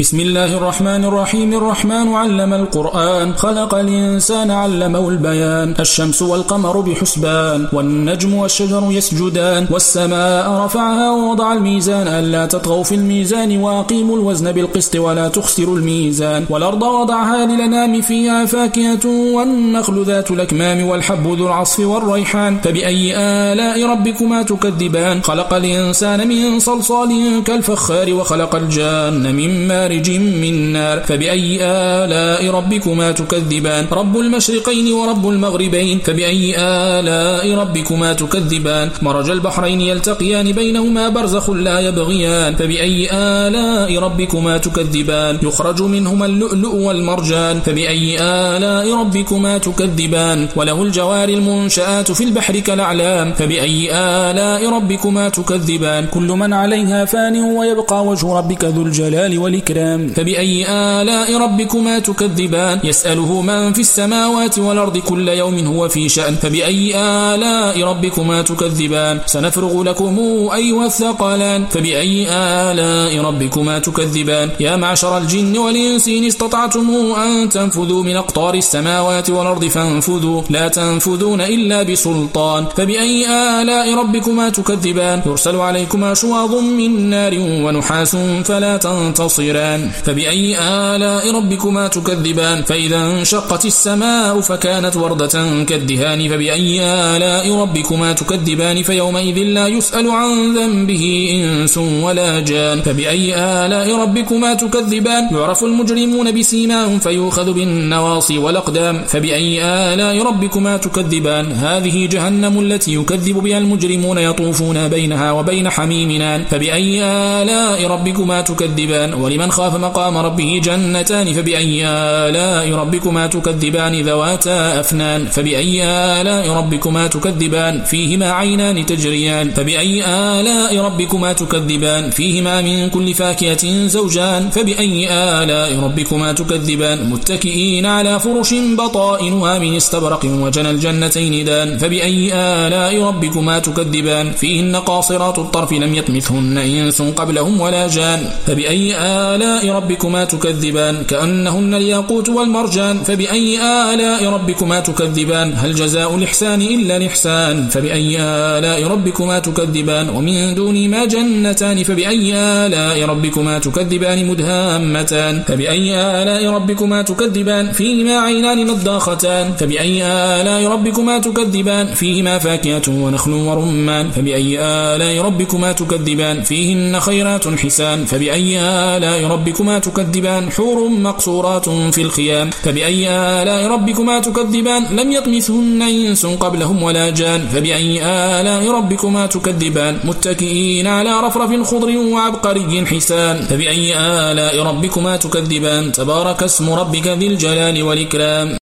بسم الله الرحمن الرحيم. الرحمن علم القرآن خلق الإنسان علمه البيان. الشمس والقمر بحسبان والنجم والشجر يسجدان. والسماء رفعها ووضع الميزان ألا تطغوا في الميزان وأقيموا الوزن بالقسط ولا تخسروا الميزان. والأرض وضعها للنام فيها فاكهة والنخل ذات الأكمام والحب ذو العصف والريحان. فبأي آلاء ربكما تكذبان؟ خلق الإنسان من صلصال كالفخار وخلق الجان من مارج مارج من نار فبأي آلاء ربكما تكذبان؟ رب المشرقين ورب المغربين. فبأي آلاء ربكما تكذبان؟ مرج البحرين يلتقيان بينهما برزخ لا يبغيان. فبأي آلاء ربكما تكذبان؟ يخرج منهما اللؤلؤ والمرجان. فبأي آلاء ربكما تكذبان؟ وله الجوار المنشآت في البحر كالأعلام. فبأي آلاء ربكما تكذبان؟ كل من عليها فان ويبقى وجه ربك ذو الجلال والإكرام. الأنعام فبأي آلاء ربكما تكذبان؟ يسأله من في السماوات والأرض كل يوم هو في شأن. فبأي آلاء ربكما تكذبان؟ سنفرغ لكم أيها الثقلان. فبأي آلاء ربكما تكذبان؟ يا معشر الجن والإنس إن استطعتم أن تنفذوا من أقطار السماوات والأرض فانفذوا. لا تنفذون إلا بسلطان. فبأي آلاء ربكما تكذبان؟ يرسل عليكما شواظ من نار ونحاس فلا تنتصران. تكذبان فبأي آلاء ربكما تكذبان؟ فإذا انشقت السماء فكانت وردة كالدهان فبأي آلاء ربكما تكذبان؟ فيومئذ لا يسأل عن ذنبه إنس ولا جان. فبأي آلاء ربكما تكذبان؟ يعرف المجرمون بسيماهم فيوخذ بالنواصي والأقدام. فبأي آلاء ربكما تكذبان؟ هذه جهنم التي يكذب بها المجرمون يطوفون بينها وبين حميمنا. فبأي آلاء ربكما تكذبان؟ ولمن خاف مقام ربه جنتان فبأي آلاء ربكما تكذبان ذواتا أفنان؟ فبأي آلاء ربكما تكذبان؟ فيهما عينان تجريان. فبأي آلاء ربكما تكذبان؟ فيهما من كل فاكهة زوجان. فبأي آلاء ربكما تكذبان؟ متكئين على فرش بطائنها من استبرق وجنى الجنتين دان. فبأي آلاء ربكما تكذبان؟ فيهن قاصرات الطرف لم يطمثهن إنس قبلهم ولا جان. فبأي آلاء آلاء ربكما تكذبان. كأنهن الياقوت والمرجان فبأي آلاء ربكما تكذبان؟ هل جزاء الإحسان إلا الإحسان؟ فبأي آلاء ربكما تكذبان؟ ومن دون ما جنتان فبأي آلاء ربكما تكذبان مدهامتان؟ فبأي آلاء ربكما تكذبان؟ فيهما عينان نضاختان؟ فبأي آلاء ربكما تكذبان؟ فيهما فاكهة ونخل ورمان؟ فبأي آلاء ربكما تكذبان؟ فيهن خيرات حسان؟ فبأي آلاء ربكما تكذبان حور مقصورات في الخيام. فبأي آلاء ربكما تكذبان؟ لم يطمثهن إنس قبلهم ولا جان. فبأي آلاء ربكما تكذبان؟ متكئين على رفرف خضر وعبقري حسان. فبأي آلاء ربكما تكذبان؟ تبارك اسم ربك ذي الجلال والإكرام.